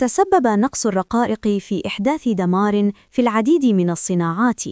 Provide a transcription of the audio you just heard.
تسبب نقص الرقائق في إحداث دمار في العديد من الصناعات.